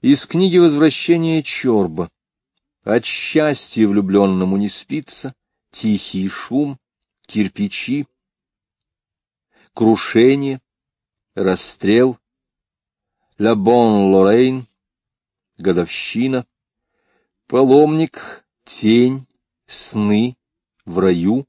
Из книги «Возвращение Чорба». От счастья влюбленному не спится, тихий шум, кирпичи, крушение, расстрел, «Ля Бон Лорейн, годовщина, паломник, тень, сны, в раю,